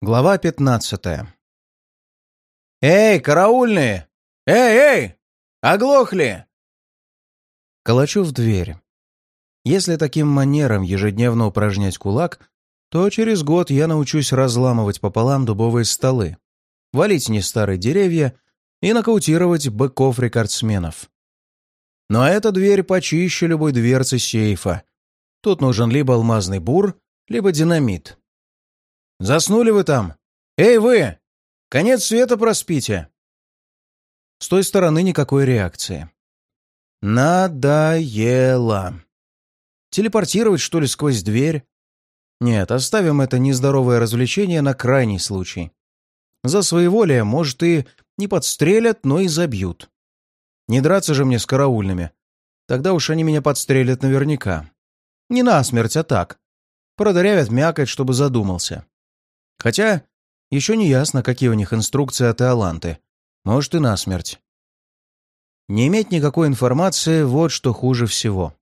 Глава пятнадцатая. «Эй, караульные! Эй, эй! Оглохли!» Калачу в дверь. Если таким манером ежедневно упражнять кулак, то через год я научусь разламывать пополам дубовые столы, валить не старые деревья и нокаутировать быков-рекордсменов. Но эта дверь почище любой дверцы сейфа. Тут нужен либо алмазный бур, либо динамит. Заснули вы там? Эй, вы! Конец света проспите!» С той стороны никакой реакции. Надоело. Телепортировать, что ли, сквозь дверь? Нет, оставим это нездоровое развлечение на крайний случай. За своеволие, может, и не подстрелят, но и забьют. Не драться же мне с караульными. Тогда уж они меня подстрелят наверняка. Не насмерть, а так. Продырявят мякоть, чтобы задумался. Хотя еще не ясно, какие у них инструкции от Иоланты. Может и насмерть. Не иметь никакой информации — вот что хуже всего.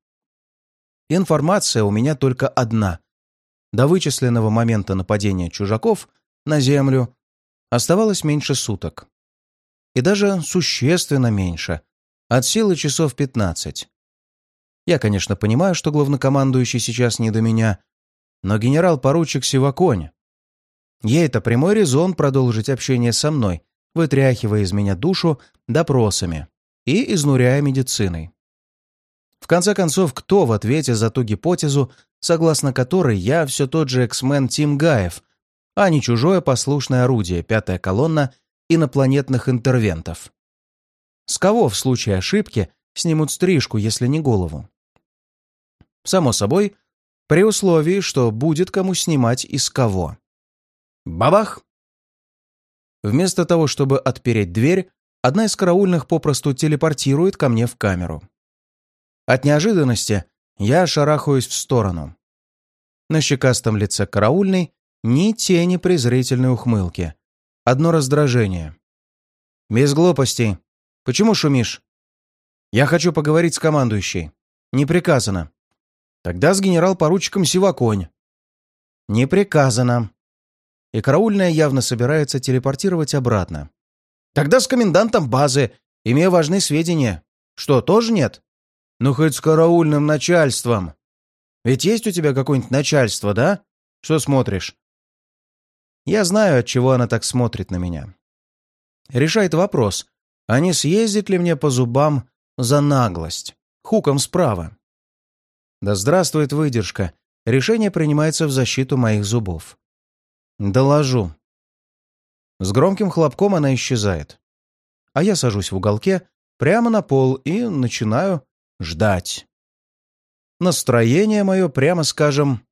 Информация у меня только одна. До вычисленного момента нападения чужаков на Землю оставалось меньше суток. И даже существенно меньше. От силы часов 15. Я, конечно, понимаю, что главнокомандующий сейчас не до меня, но генерал-поручик Сиваконь Ей это прямой резон продолжить общение со мной, вытряхивая из меня душу допросами и изнуряя медициной. В конце концов, кто в ответе за ту гипотезу, согласно которой я все тот же эксмен Тим Гаев, а не чужое послушное орудие, пятая колонна инопланетных интервентов? С кого в случае ошибки снимут стрижку, если не голову? Само собой, при условии, что будет кому снимать и с кого. Бабах! Вместо того, чтобы отпереть дверь, одна из караульных попросту телепортирует ко мне в камеру. От неожиданности я шарахаюсь в сторону. На щекастом лице караульной ни тени презрительной ухмылки. Одно раздражение. «Без глупостей. Почему шумишь?» «Я хочу поговорить с командующей. Не приказано». «Тогда с генерал-поручиком Сиваконь». «Не приказано», и караульная явно собирается телепортировать обратно. Тогда с комендантом базы, имея важные сведения. Что, тоже нет? Ну, хоть с караульным начальством. Ведь есть у тебя какое-нибудь начальство, да? Что смотришь? Я знаю, от чего она так смотрит на меня. Решает вопрос, а не съездит ли мне по зубам за наглость? Хуком справа. Да здравствует выдержка. Решение принимается в защиту моих зубов. «Доложу». С громким хлопком она исчезает. А я сажусь в уголке, прямо на пол и начинаю ждать. Настроение мое, прямо скажем,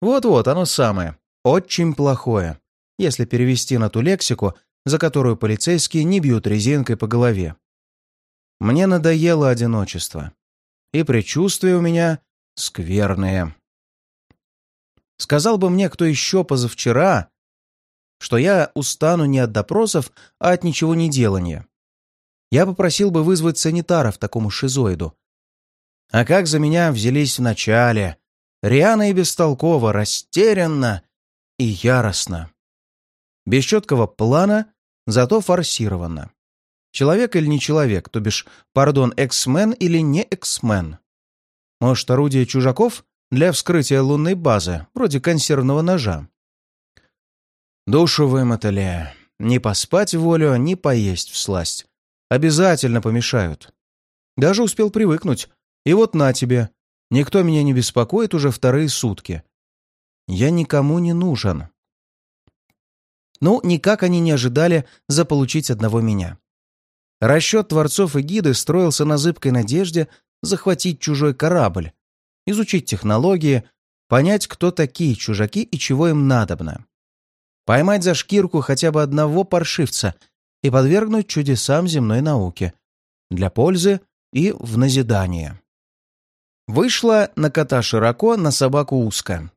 вот-вот, оно самое, очень плохое, если перевести на ту лексику, за которую полицейские не бьют резинкой по голове. Мне надоело одиночество. И предчувствия у меня скверные. Сказал бы мне кто еще позавчера, что я устану не от допросов, а от ничего не делания. Я попросил бы вызвать санитаров такому шизоиду. А как за меня взялись вначале? Рьяно и бестолково, растерянно и яростно. Без четкого плана, зато форсированно. Человек или не человек, то бишь, пардон, эксмен или не эксмен. Может, орудие чужаков для вскрытия лунной базы, вроде консервного ножа. Душу вымотали. Не поспать волю, не поесть всласть. Обязательно помешают. Даже успел привыкнуть. И вот на тебе. Никто меня не беспокоит уже вторые сутки. Я никому не нужен. Ну, никак они не ожидали заполучить одного меня. Расчет творцов и гиды строился на зыбкой надежде захватить чужой корабль, изучить технологии, понять, кто такие чужаки и чего им надобно. Поймать за шкирку хотя бы одного паршивца и подвергнуть чудесам земной науки для пользы и в назидание. Вышло на кота широко, на собаку узко.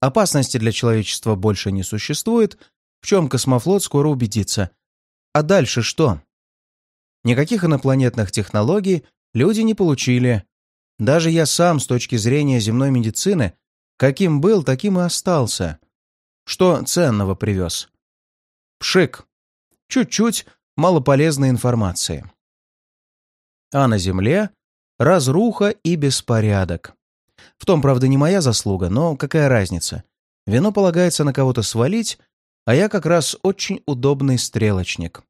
Опасности для человечества больше не существует, в чем космофлот скоро убедится. А дальше что? Никаких инопланетных технологий люди не получили, даже я сам, с точки зрения земной медицины, каким был, таким и остался. Что ценного привез? Пшик. Чуть-чуть малополезной информации. А на Земле разруха и беспорядок. В том, правда, не моя заслуга, но какая разница? Вино полагается на кого-то свалить, а я как раз очень удобный стрелочник.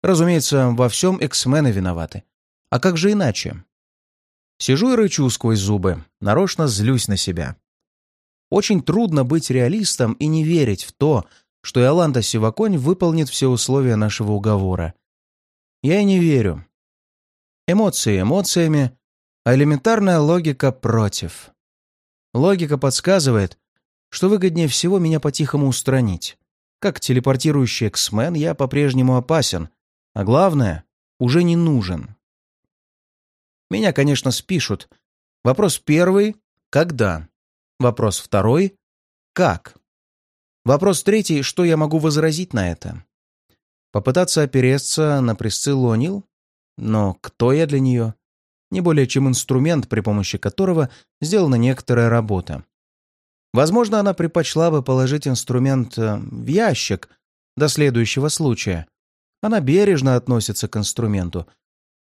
Разумеется, во всем эксмены виноваты. А как же иначе? Сижу и рычу сквозь зубы, нарочно злюсь на себя. Очень трудно быть реалистом и не верить в то, что Иоланда Сиваконь выполнит все условия нашего уговора. Я и не верю. Эмоции эмоциями, а элементарная логика против. Логика подсказывает, что выгоднее всего меня по-тихому устранить. Как телепортирующий эксмен я по-прежнему опасен, а главное, уже не нужен. Меня, конечно, спишут. Вопрос первый — когда? Вопрос второй — как? Вопрос третий — что я могу возразить на это? Попытаться опереться на Присциллу О'Нил? Но кто я для нее? Не более чем инструмент, при помощи которого сделана некоторая работа. Возможно, она предпочла бы положить инструмент э, в ящик до следующего случая. Она бережно относится к инструменту,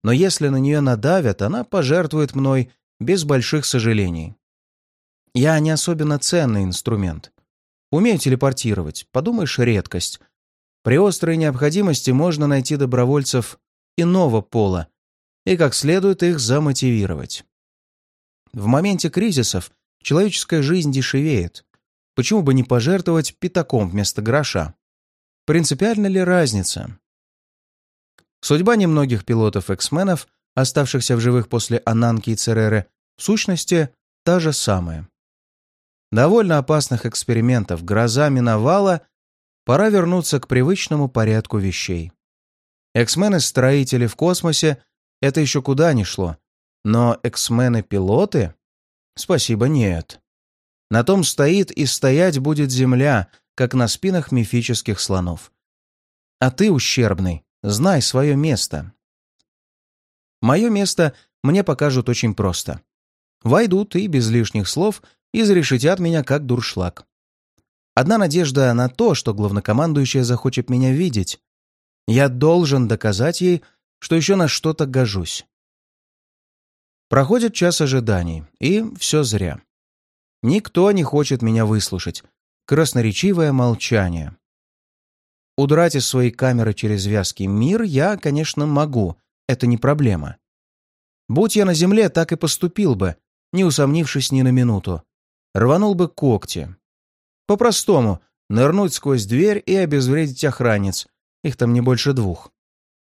но если на нее надавят, она пожертвует мной без больших сожалений. Я не особенно ценный инструмент. Умею телепортировать, подумаешь, редкость. При острой необходимости можно найти добровольцев иного пола и как следует их замотивировать. В моменте кризисов человеческая жизнь дешевеет. Почему бы не пожертвовать пятаком вместо гроша? Принципиальна ли разница? Судьба немногих пилотов-эксменов, оставшихся в живых после Ананки и Цереры, в сущности, та же самая. Довольно опасных экспериментов гроза миновала, пора вернуться к привычному порядку вещей. Эксмены-строители в космосе — это еще куда ни шло, но эксмены-пилоты — спасибо, нет. На том стоит и стоять будет Земля, как на спинах мифических слонов. А ты, ущербный, Знай свое место. Мое место мне покажут очень просто. Войдут и без лишних слов изрешетят меня как дуршлаг. Одна надежда на то, что главнокомандующая захочет меня видеть. Я должен доказать ей, что еще на что-то гожусь. Проходит час ожиданий, и все зря. Никто не хочет меня выслушать. Красноречивое молчание. Удрать из своей камеры через вязкий мир я, конечно, могу. Это не проблема. Будь я на земле, так и поступил бы, не усомнившись ни на минуту. Рванул бы когти. По-простому, нырнуть сквозь дверь и обезвредить охранниц. Их там не больше двух.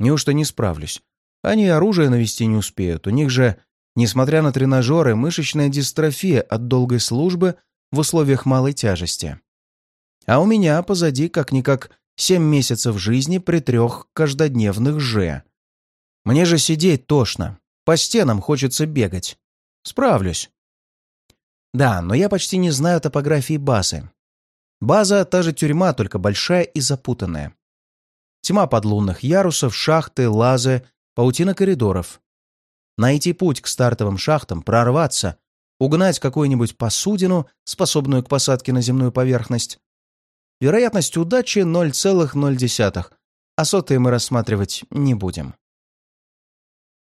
Неужто не справлюсь? Они оружие навести не успеют. У них же, несмотря на тренажеры, мышечная дистрофия от долгой службы в условиях малой тяжести. А у меня позади как-никак Семь месяцев жизни при трех каждодневных «Ж». Мне же сидеть тошно. По стенам хочется бегать. Справлюсь. Да, но я почти не знаю топографии базы. База — та же тюрьма, только большая и запутанная. Тьма подлунных ярусов, шахты, лазы, паутина коридоров. Найти путь к стартовым шахтам, прорваться, угнать какую-нибудь посудину, способную к посадке на земную поверхность, Вероятность удачи 0,0, а сотые мы рассматривать не будем.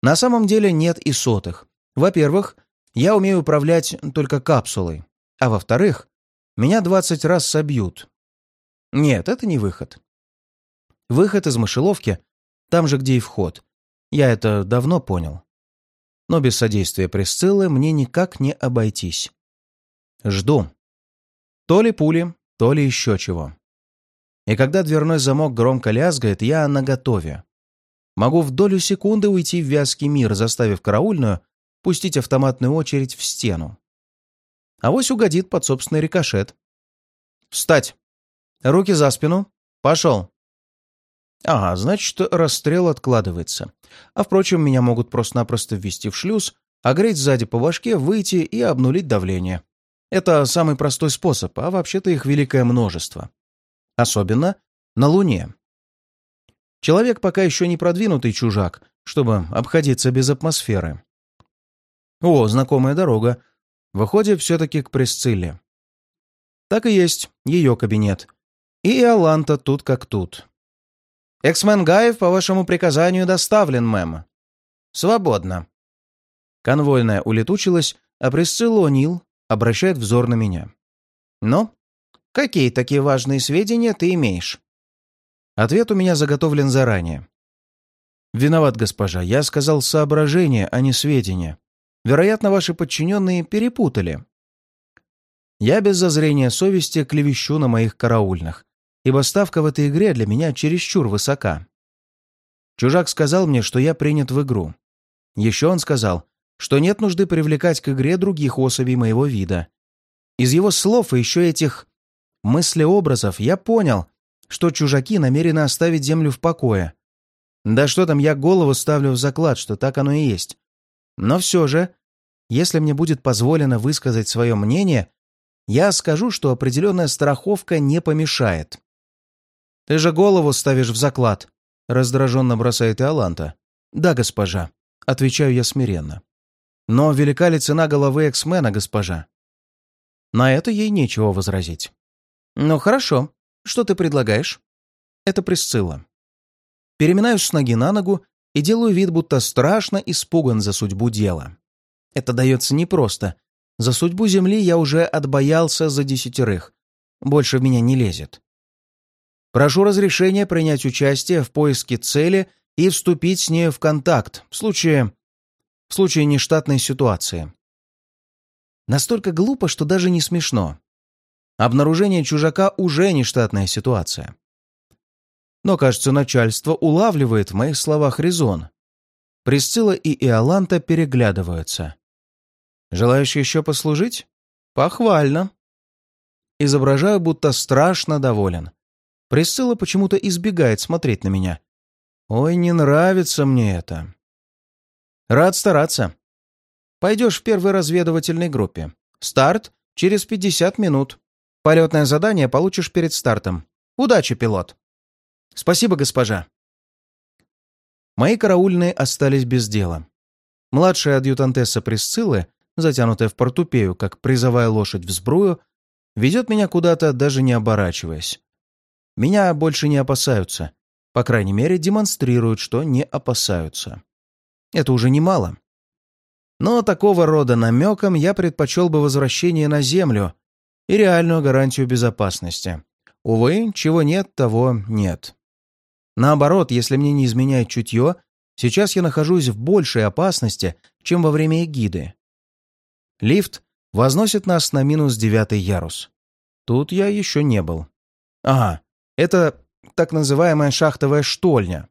На самом деле нет и сотых. Во-первых, я умею управлять только капсулой, а во-вторых, меня 20 раз собьют. Нет, это не выход. Выход из мышеловки там же, где и вход. Я это давно понял. Но без содействия Присциллы мне никак не обойтись. Жду. То ли пули, то ли еще чего. И когда дверной замок громко лязгает, я наготове. Могу в долю секунды уйти в вязкий мир, заставив караульную пустить автоматную очередь в стену. А вось угодит под собственный рикошет. «Встать! Руки за спину! Пошел!» Ага, значит, расстрел откладывается. А впрочем, меня могут просто-напросто ввести в шлюз, огреть сзади по башке, выйти и обнулить давление. Это самый простой способ, а вообще-то их великое множество. Особенно на Луне. Человек пока еще не продвинутый чужак, чтобы обходиться без атмосферы. О, знакомая дорога. Выходит все-таки к Пресцилле. Так и есть, ее кабинет. И Иоланта тут как тут. «Эксмен Гаев по вашему приказанию доставлен, мэм». «Свободно». Конвойная улетучилась, а Присцилла О'Нил обращает взор на меня. «Ну, какие такие важные сведения ты имеешь?» Ответ у меня заготовлен заранее. «Виноват, госпожа. Я сказал соображения, а не сведения. Вероятно, ваши подчиненные перепутали. Я без зазрения совести клевещу на моих караульных, ибо ставка в этой игре для меня чересчур высока. Чужак сказал мне, что я принят в игру. Еще он сказал, что нет нужды привлекать к игре других особей моего вида. Из его слов и еще этих мыслеобразов я понял, что чужаки намерены оставить землю в покое. Да что там, я голову ставлю в заклад, что так оно и есть. Но все же, если мне будет позволено высказать свое мнение, я скажу, что определенная страховка не помешает. «Ты же голову ставишь в заклад», — раздраженно бросает Иоланта. «Да, госпожа», — отвечаю я смиренно. «Но велика ли цена головы эксмена, госпожа?» На это ей нечего возразить. «Ну хорошо. Что ты предлагаешь?» Это Присцилла. Переминаюсь с ноги на ногу и делаю вид, будто страшно испуган за судьбу дела. Это дается непросто. За судьбу Земли я уже отбоялся за десятерых. Больше в меня не лезет. Прошу разрешения принять участие в поиске цели и вступить с ней в контакт в случае... в случае нештатной ситуации. Настолько глупо, что даже не смешно. Обнаружение чужака уже нештатная ситуация. Но, кажется, начальство улавливает в моих словах резон. Присцилла и Иоланта переглядываются. «Желаешь еще послужить? Похвально!» Изображаю, будто страшно доволен. Присцилла почему-то избегает смотреть на меня. Ой, не нравится мне это. Рад стараться. Пойдешь в первой разведывательной группе. Старт через 50 минут. Полетное задание получишь перед стартом. Удачи, пилот. Спасибо, госпожа. Мои караульные остались без дела. Младшая адъютантесса Присциллы, затянутая в портупею, как призовая лошадь в сбрую, ведет меня куда-то, даже не оборачиваясь. Меня больше не опасаются. По крайней мере, демонстрируют, что не опасаются. Это уже немало. Но такого рода намеком я предпочел бы возвращение на Землю и реальную гарантию безопасности. Увы, чего нет, того нет. Наоборот, если мне не изменяет чутье, сейчас я нахожусь в большей опасности, чем во время эгиды. Лифт возносит нас на минус девятый ярус. Тут я еще не был. Ага, это так называемая шахтовая штольня.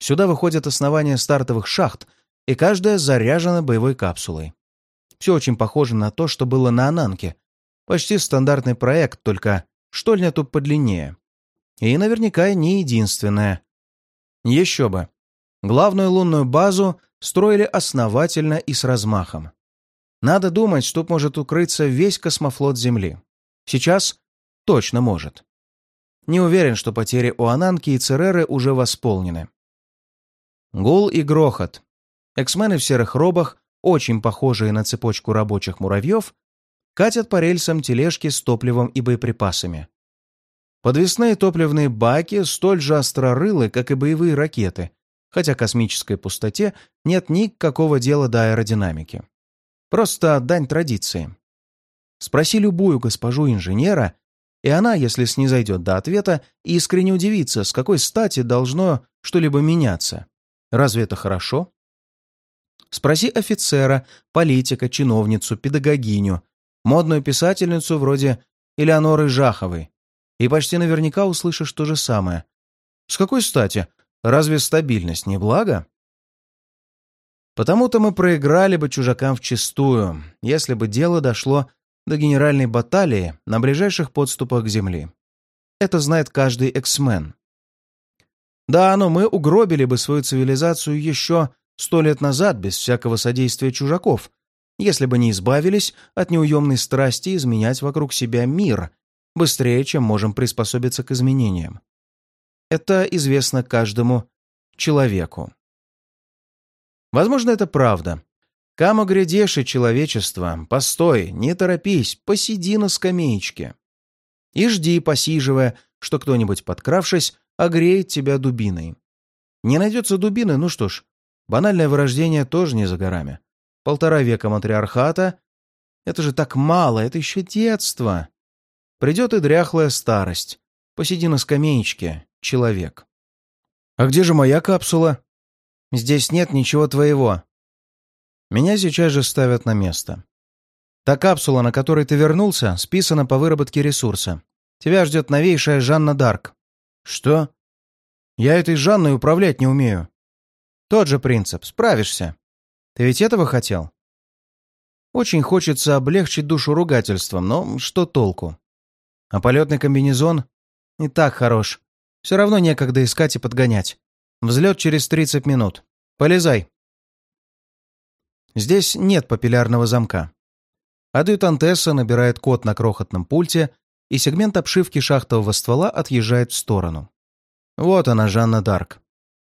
Сюда выходят основания стартовых шахт, и каждая заряжена боевой капсулой. Все очень похоже на то, что было на Ананке. Почти стандартный проект, только штольня тут подлиннее. И наверняка не единственная. Еще бы. Главную лунную базу строили основательно и с размахом. Надо думать, что может укрыться весь космофлот Земли. Сейчас точно может. Не уверен, что потери у Ананки и Цереры уже восполнены. Гул и грохот. Эксмены в серых робах, очень похожие на цепочку рабочих муравьев, катят по рельсам тележки с топливом и боеприпасами. Подвесные топливные баки столь же острорылы, как и боевые ракеты, хотя космической пустоте нет никакого дела до аэродинамики. Просто дань традиции. Спроси любую госпожу инженера, и она, если снизойдет до ответа, искренне удивится, с какой стати должно что-либо меняться. Разве это хорошо? Спроси офицера, политика, чиновницу, педагогиню, модную писательницу вроде Элеоноры Жаховой, и почти наверняка услышишь то же самое. С какой стати? Разве стабильность не благо? Потому-то мы проиграли бы чужакам вчистую, если бы дело дошло до генеральной баталии на ближайших подступах к Земли. Это знает каждый эксмен. Да, но мы угробили бы свою цивилизацию еще сто лет назад без всякого содействия чужаков, если бы не избавились от неуемной страсти изменять вокруг себя мир быстрее, чем можем приспособиться к изменениям. Это известно каждому человеку. Возможно, это правда, Камо грядеши, человечество, постой, не торопись, посиди на скамеечке. И жди, посиживая, что кто-нибудь, подкравшись, огреет тебя дубиной. Не найдется дубины, ну что ж, банальное вырождение тоже не за горами. Полтора века матриархата — это же так мало, это еще детство. Придет и дряхлая старость. Посиди на скамеечке, человек. А где же моя капсула? Здесь нет ничего твоего. Меня сейчас же ставят на место. Та капсула, на которой ты вернулся, списана по выработке ресурса. Тебя ждет новейшая Жанна Дарк. Что? Я этой Жанной управлять не умею. Тот же принцип. Справишься. Ты ведь этого хотел? Очень хочется облегчить душу ругательством, но что толку? А полетный комбинезон и так хорош. Все равно некогда искать и подгонять. Взлет через 30 минут. Полезай. Здесь нет папиллярного замка. Адъютантесса набирает код на крохотном пульте, и сегмент обшивки шахтового ствола отъезжает в сторону. Вот она, Жанна Дарк.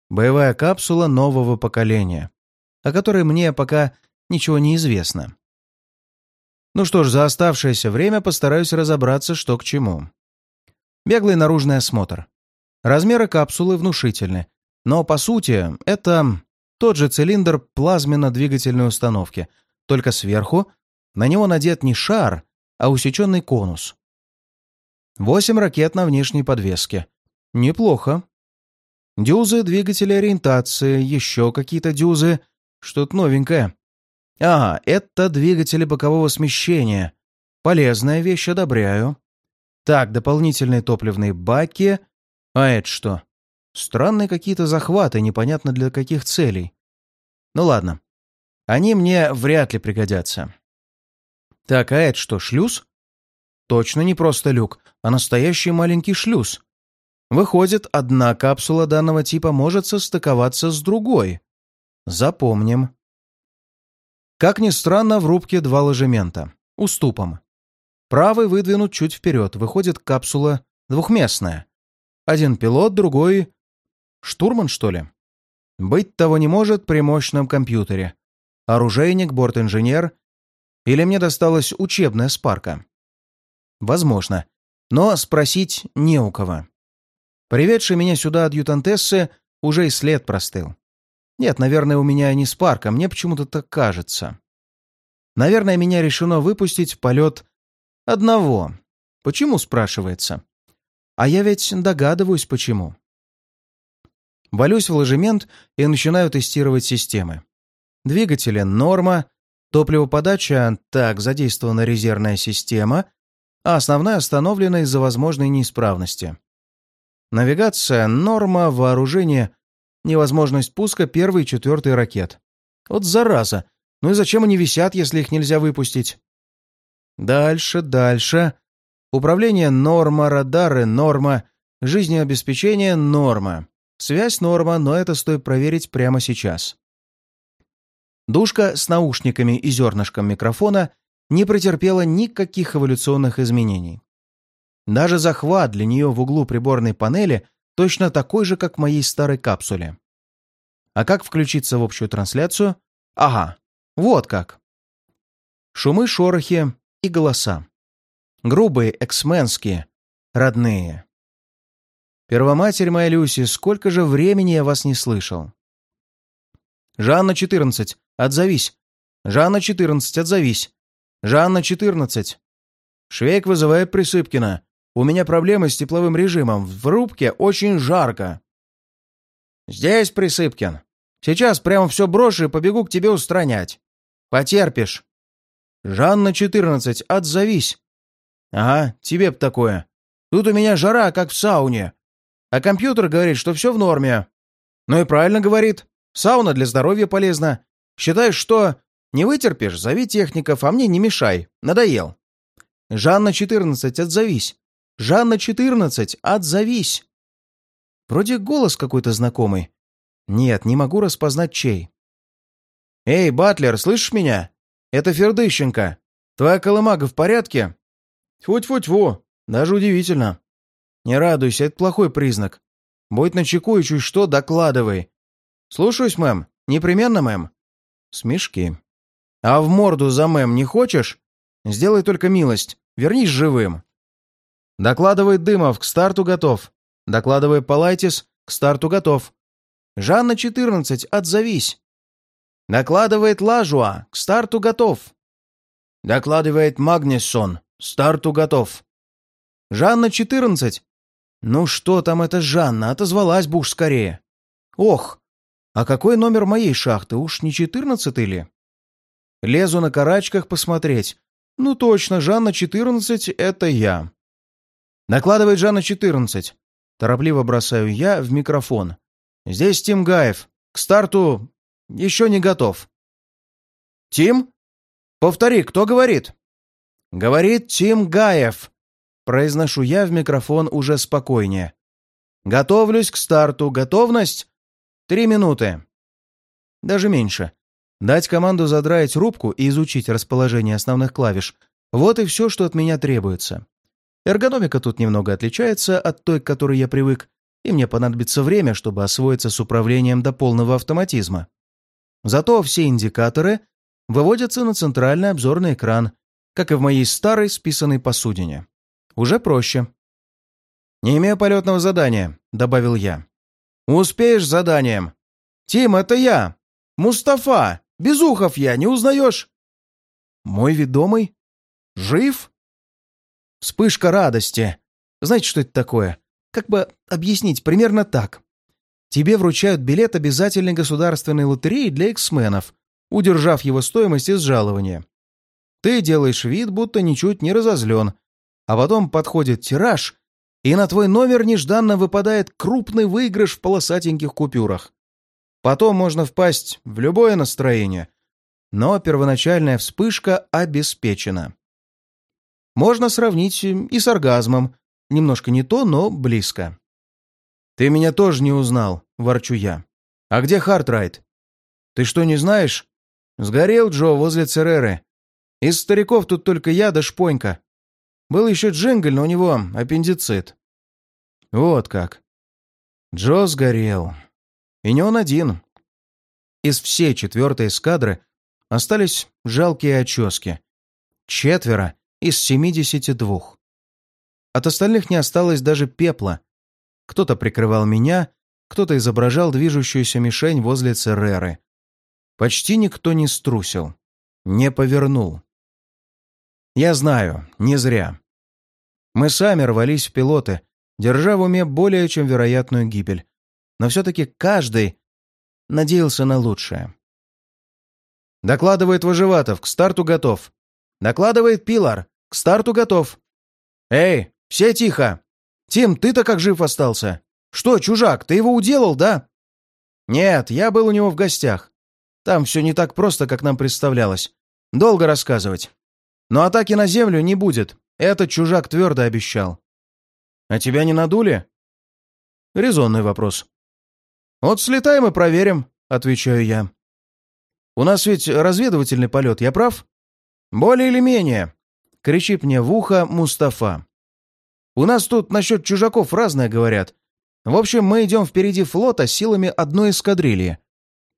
Боевая капсула нового поколения, о которой мне пока ничего не известно. Ну что ж, за оставшееся время постараюсь разобраться, что к чему. Беглый наружный осмотр. Размеры капсулы внушительны, но, по сути, это тот же цилиндр плазменно-двигательной установки, только сверху на него надет не шар, а усеченный конус. Восемь ракет на внешней подвеске. Неплохо. Дюзы двигателя ориентации, еще какие-то дюзы. Что-то новенькое. А, это двигатели бокового смещения. Полезная вещь, одобряю. Так, дополнительные топливные баки. А это что? Странные какие-то захваты, непонятно для каких целей. Ну ладно. Они мне вряд ли пригодятся. Так, а это что, шлюз? Точно не просто люк, а настоящий маленький шлюз. Выходит, одна капсула данного типа может состыковаться с другой. Запомним. Как ни странно, в рубке два ложемента. Уступом. Правый выдвинут чуть вперед. Выходит капсула двухместная. Один пилот, другой... Штурман, что ли? Быть того не может при мощном компьютере. Оружейник, борт-инженер. Или мне досталась учебная спарка? Возможно. Но спросить не у кого. Приведший меня сюда адъютантессы уже и след простыл. Нет, наверное, у меня не спарка, мне почему-то так кажется. Наверное, меня решено выпустить в полет одного. Почему, спрашивается? А я ведь догадываюсь, почему. Валюсь в ложемент и начинаю тестировать системы. Двигатели — норма, топливоподача — так, задействована резервная система, а основная остановлена из-за возможной неисправности. Навигация — норма, вооружение — невозможность пуска первой и четвертой ракет. Вот зараза! Ну и зачем они висят, если их нельзя выпустить? Дальше, дальше. Управление — норма, радары — норма, жизнеобеспечение — норма. Связь — норма, но это стоит проверить прямо сейчас. Душка с наушниками и зернышком микрофона не претерпела никаких эволюционных изменений. Даже захват для нее в углу приборной панели точно такой же, как в моей старой капсуле. А как включиться в общую трансляцию? Ага, вот как. Шумы, шорохи и голоса. Грубые, эксменские, родные. Первоматерь моя Люси, сколько же времени я вас не слышал. Жанна, 14, отзовись. Жанна, 14, отзовись. Жанна, 14. Швейк вызывает Присыпкина. У меня проблемы с тепловым режимом. В рубке очень жарко. Здесь, Присыпкин. Сейчас прямо все брошу и побегу к тебе устранять. Потерпишь. Жанна, 14, отзовись. Ага, тебе б такое. Тут у меня жара, как в сауне. А компьютер говорит, что все в норме. Ну и правильно говорит. Сауна для здоровья полезна. Считаешь, что не вытерпишь? Зови техников, а мне не мешай. Надоел. Жанна, 14, отзовись. Жанна, 14, отзовись. Вроде голос какой-то знакомый. Нет, не могу распознать чей. «Эй, Батлер, слышишь меня? Это Фердыщенко. Твоя колымага в порядке?» «Тьфу-тьфу-тьфу. Даже удивительно. Не радуйся, это плохой признак. Будь начеку и чуть что докладывай. Слушаюсь, мэм. Непременно, мэм». Смешки. «А в морду за мэм не хочешь? Сделай только милость. Вернись живым». Докладывает Дымов, к старту готов. Докладывает Палайтис, к старту готов. Жанна, 14, отзовись. Докладывает Лажуа, к старту готов. Докладывает Магниссон, старту готов. Жанна, 14. Ну что там эта Жанна, отозвалась бы уж скорее. Ох, а какой номер моей шахты, уж не 14 ли? Лезу на карачках посмотреть. Ну точно, Жанна 14 — это я. Накладывает Жанна 14. Торопливо бросаю я в микрофон. Здесь Тим Гаев. К старту еще не готов. Тим? Повтори, кто говорит? Говорит Тим Гаев. Произношу я в микрофон уже спокойнее. Готовлюсь к старту. Готовность? Три минуты. Даже меньше. Дать команду задраить рубку и изучить расположение основных клавиш — вот и все, что от меня требуется. Эргономика тут немного отличается от той, к которой я привык, и мне понадобится время, чтобы освоиться с управлением до полного автоматизма. Зато все индикаторы выводятся на центральный обзорный экран, как и в моей старой списанной посудине. Уже проще. «Не имею полетного задания», — добавил я. «Успеешь заданием?» «Тим, это я! Мустафа!» Безухов я, не узнаешь?» «Мой ведомый? Жив?» Вспышка радости. Знаете, что это такое? Как бы объяснить примерно так. Тебе вручают билет обязательной государственной лотереи для эксменов, удержав его стоимость из жалования. Ты делаешь вид, будто ничуть не разозлен, а потом подходит тираж, и на твой номер нежданно выпадает крупный выигрыш в полосатеньких купюрах. Потом можно впасть в любое настроение, но первоначальная вспышка обеспечена. Можно сравнить и с оргазмом. Немножко не то, но близко. «Ты меня тоже не узнал», — ворчу я. «А где Хартрайт?» «Ты что, не знаешь?» «Сгорел Джо возле Цереры. Из стариков тут только я да шпонька. Был еще Джингль, но у него аппендицит». «Вот как». Джо сгорел. И не он один. Из всей четвертой эскадры остались жалкие очески. Четверо из семидесяти двух. От остальных не осталось даже пепла. Кто-то прикрывал меня, кто-то изображал движущуюся мишень возле Цереры. Почти никто не струсил, не повернул. Я знаю, не зря. Мы сами рвались в пилоты, держа в уме более чем вероятную гибель но все-таки каждый надеялся на лучшее. «Докладывает Выживатов, к старту готов». «Докладывает Пилар, к старту готов». «Эй, все тихо! Тим, ты-то как жив остался? Что, чужак, ты его уделал, да?» «Нет, я был у него в гостях. Там все не так просто, как нам представлялось. Долго рассказывать. Но атаки на землю не будет. Этот чужак твердо обещал». «А тебя не надули?» Резонный вопрос. «Вот слетаем и проверим», — отвечаю я. «У нас ведь разведывательный полет, я прав?» «Более или менее», — кричит мне в ухо Мустафа. «У нас тут насчет чужаков разное говорят. В общем, мы идем впереди флота силами одной эскадрильи.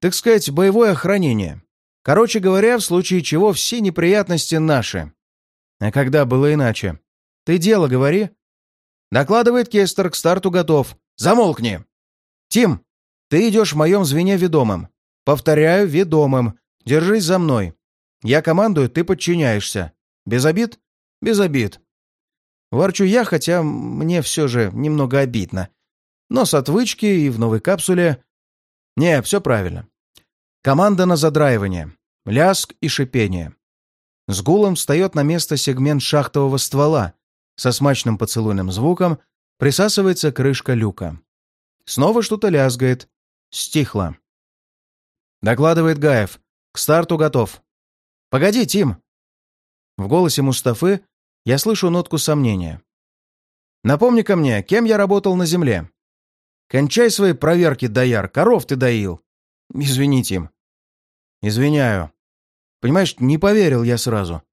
Так сказать, боевое охранение. Короче говоря, в случае чего все неприятности наши. А когда было иначе? Ты дело говори. Докладывает Кестер, к старту готов. Замолкни! Тим, ты идешь в моем звене ведомым. Повторяю, ведомым. Держись за мной. Я командую, ты подчиняешься. Без обид? Без обид. Ворчу я, хотя мне все же немного обидно. Но с отвычки и в новой капсуле... Не, все правильно. Команда на задраивание. Ляск и шипение. С гулом встает на место сегмент шахтового ствола. Со смачным поцелуйным звуком присасывается крышка люка. Снова что-то лязгает. Стихло. Докладывает Гаев. К старту готов. Погоди, Тим. В голосе Мустафы я слышу нотку сомнения. Напомни-ка мне, кем я работал на земле. Кончай свои проверки, дояр, коров ты доил. Извини, Тим. Извиняю. Понимаешь, не поверил я сразу.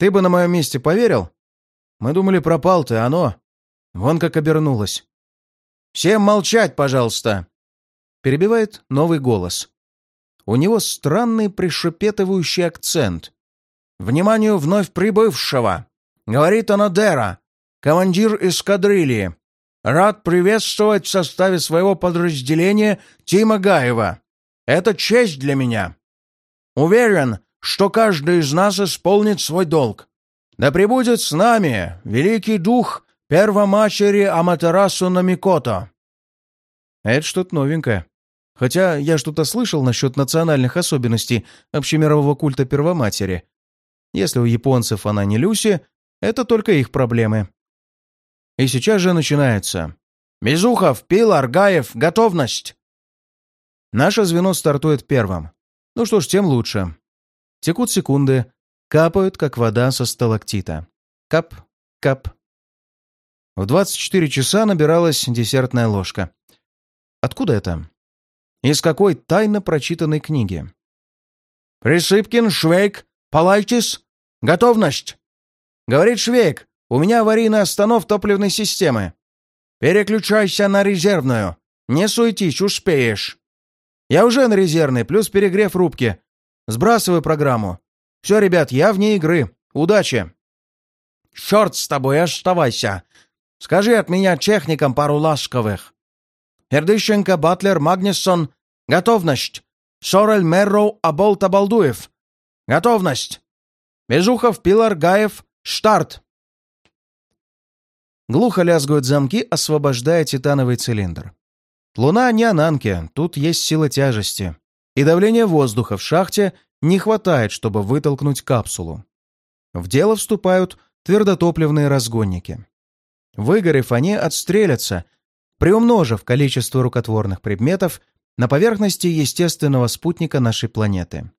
Ты бы на моем месте поверил? Мы думали, пропал ты, оно. Вон как обернулось. «Всем молчать, пожалуйста!» Перебивает новый голос. У него странный пришепетывающий акцент. «Вниманию вновь прибывшего!» Говорит Анадера. командир эскадрильи. Рад приветствовать в составе своего подразделения Тима Гаева. Это честь для меня. Уверен, что каждый из нас исполнит свой долг. Да пребудет с нами великий дух первомачери Аматерасу Намикото. Это что-то новенькое. Хотя я что-то слышал насчет национальных особенностей общемирового культа Первоматери. Если у японцев она не Люси, это только их проблемы. И сейчас же начинается. «Безухов, Пил, Аргаев, готовность!» Наше звено стартует первым. Ну что ж, тем лучше. Текут секунды, капают, как вода со сталактита. Кап, кап. В 24 часа набиралась десертная ложка. Откуда это? Из какой тайно прочитанной книги? «Присыпкин, Швейк, Палайтис, готовность!» «Говорит Швейк, у меня аварийный останов топливной системы. Переключайся на резервную. Не суетись, успеешь». «Я уже на резервной, плюс перегрев рубки. Сбрасываю программу. Все, ребят, я вне игры. Удачи!» «Черт с тобой, оставайся! Скажи от меня техникам пару ласковых. Ердыщенко, Батлер, Магниссон. Готовность. Сорель, Мерроу, Аболт, Абалдуев. Готовность. Безухов, Пилар, Гаев. Старт. Глухо лязгают замки, освобождая титановый цилиндр. Луна не Ананке, тут есть сила тяжести. И давление воздуха в шахте не хватает, чтобы вытолкнуть капсулу. В дело вступают твердотопливные разгонники. Выгорев, они отстрелятся приумножив количество рукотворных предметов на поверхности естественного спутника нашей планеты.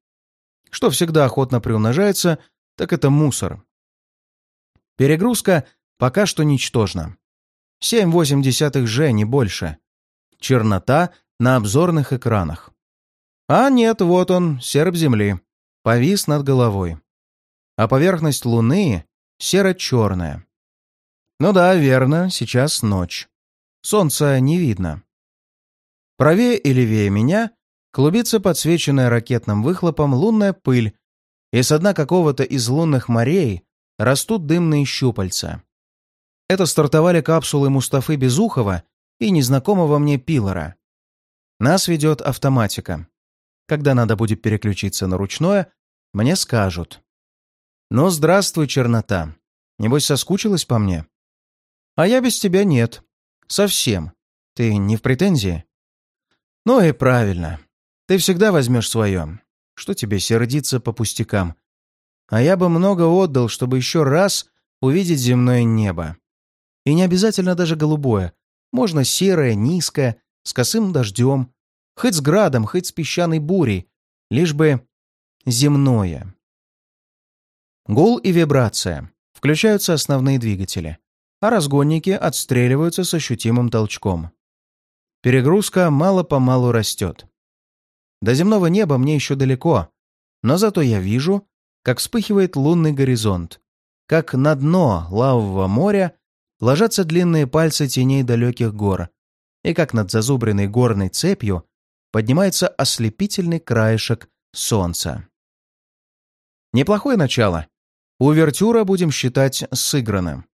Что всегда охотно приумножается, так это мусор. Перегрузка пока что ничтожна. 7,8 G, не больше. Чернота на обзорных экранах. А нет, вот он, серп Земли. Повис над головой. А поверхность Луны серо-черная. Ну да, верно, сейчас ночь. Солнца не видно. Правее и левее меня клубится подсвеченная ракетным выхлопом лунная пыль, и с дна какого-то из лунных морей растут дымные щупальца. Это стартовали капсулы Мустафы Безухова и незнакомого мне Пилора. Нас ведет автоматика. Когда надо будет переключиться на ручное, мне скажут. «Ну, здравствуй, чернота. Небось, соскучилась по мне?» «А я без тебя нет. Совсем. Ты не в претензии? Ну и правильно. Ты всегда возьмешь свое. Что тебе сердиться по пустякам? А я бы много отдал, чтобы еще раз увидеть земное небо. И не обязательно даже голубое. Можно серое, низкое, с косым дождем. Хоть с градом, хоть с песчаной бурей. Лишь бы земное. Гул и вибрация. Включаются основные двигатели а разгонники отстреливаются с ощутимым толчком. Перегрузка мало-помалу растет. До земного неба мне еще далеко, но зато я вижу, как вспыхивает лунный горизонт, как на дно лавового моря ложатся длинные пальцы теней далеких гор, и как над зазубренной горной цепью поднимается ослепительный краешек солнца. Неплохое начало. Увертюра будем считать сыгранным.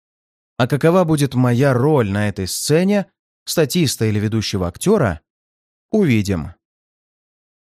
А какова будет моя роль на этой сцене, статиста или ведущего актера, увидим.